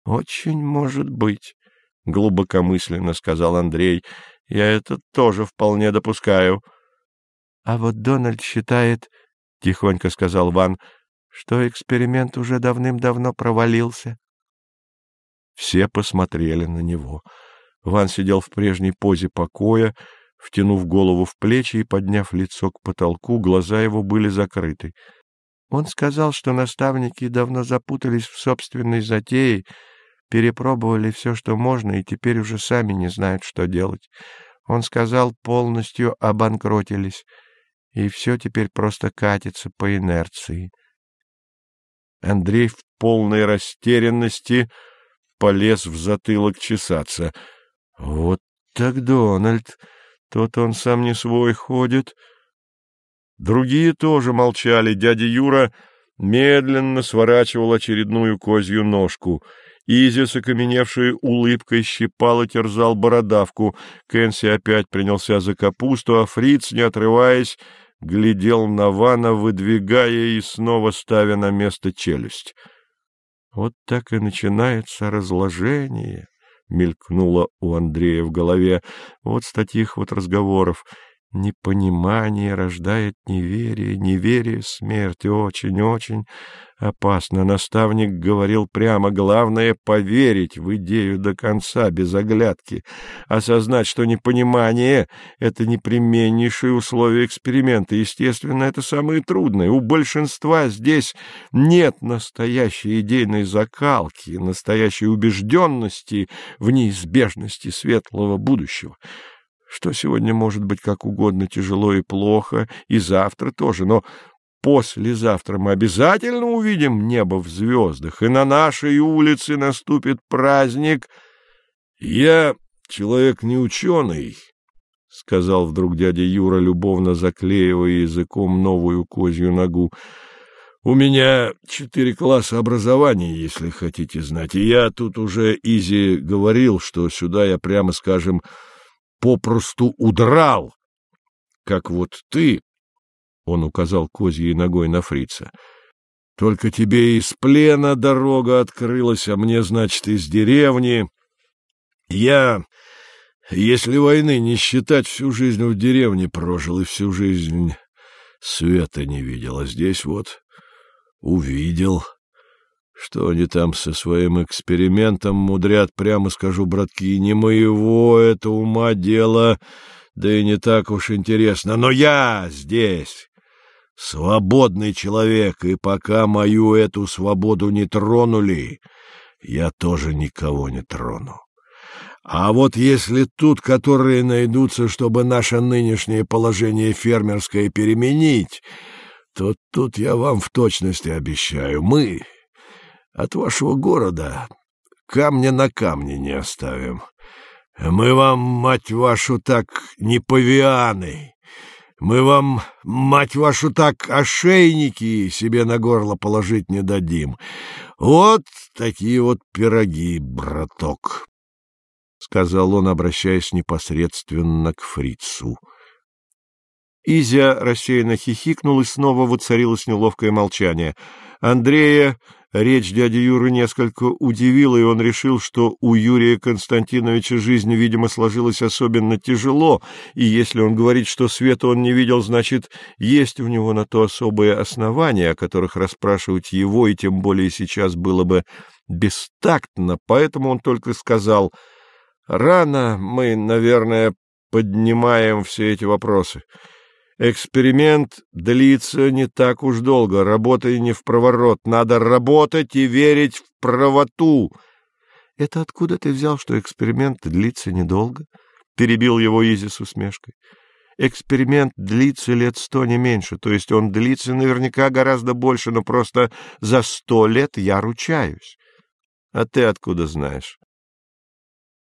— Очень может быть, — глубокомысленно сказал Андрей. — Я это тоже вполне допускаю. — А вот Дональд считает, — тихонько сказал Ван, — что эксперимент уже давным-давно провалился. Все посмотрели на него. Ван сидел в прежней позе покоя, втянув голову в плечи и подняв лицо к потолку, глаза его были закрыты. Он сказал, что наставники давно запутались в собственной затее, перепробовали все, что можно, и теперь уже сами не знают, что делать. Он сказал, полностью обанкротились, и все теперь просто катится по инерции. Андрей в полной растерянности полез в затылок чесаться. Вот так Дональд, тот он сам не свой ходит. Другие тоже молчали. Дядя Юра медленно сворачивал очередную козью ножку. Изи с окаменевшей улыбкой щипал и терзал бородавку. Кэнси опять принялся за капусту, а Фриц, не отрываясь, глядел на Вана, выдвигая и снова ставя на место челюсть. Вот так и начинается разложение, — мелькнуло у Андрея в голове. Вот с таких вот разговоров. Непонимание рождает неверие, неверие — смерть. Очень-очень опасно. Наставник говорил прямо, главное — поверить в идею до конца, без оглядки. Осознать, что непонимание — это непременнейшие условия эксперимента. Естественно, это самое трудное. У большинства здесь нет настоящей идейной закалки, настоящей убежденности в неизбежности светлого будущего что сегодня может быть как угодно тяжело и плохо, и завтра тоже, но послезавтра мы обязательно увидим небо в звездах, и на нашей улице наступит праздник. — Я человек не ученый, — сказал вдруг дядя Юра, любовно заклеивая языком новую козью ногу. — У меня четыре класса образования, если хотите знать, и я тут уже Изи говорил, что сюда я, прямо скажем, — попросту удрал, как вот ты, — он указал козьей ногой на фрица, — только тебе из плена дорога открылась, а мне, значит, из деревни. Я, если войны не считать, всю жизнь в деревне прожил и всю жизнь света не видел, а здесь вот увидел. Что они там со своим экспериментом мудрят, прямо скажу, братки, не моего это ума дело, да и не так уж интересно. Но я здесь свободный человек, и пока мою эту свободу не тронули, я тоже никого не трону. А вот если тут, которые найдутся, чтобы наше нынешнее положение фермерское переменить, то тут я вам в точности обещаю, мы от вашего города камня на камне не оставим. Мы вам, мать вашу, так не павианы. Мы вам, мать вашу, так ошейники себе на горло положить не дадим. Вот такие вот пироги, браток, — сказал он, обращаясь непосредственно к фрицу. Изя рассеянно хихикнул, и снова воцарилось неловкое молчание. Андрея Речь дяди Юры несколько удивила, и он решил, что у Юрия Константиновича жизнь, видимо, сложилась особенно тяжело, и если он говорит, что света он не видел, значит, есть у него на то особые основания, о которых расспрашивать его, и тем более сейчас было бы бестактно, поэтому он только сказал, «Рано мы, наверное, поднимаем все эти вопросы». Эксперимент длится не так уж долго, работай не в проворот, надо работать и верить в правоту. — Это откуда ты взял, что эксперимент длится недолго? — перебил его Изи с усмешкой. — Эксперимент длится лет сто, не меньше, то есть он длится наверняка гораздо больше, но просто за сто лет я ручаюсь. — А ты откуда знаешь?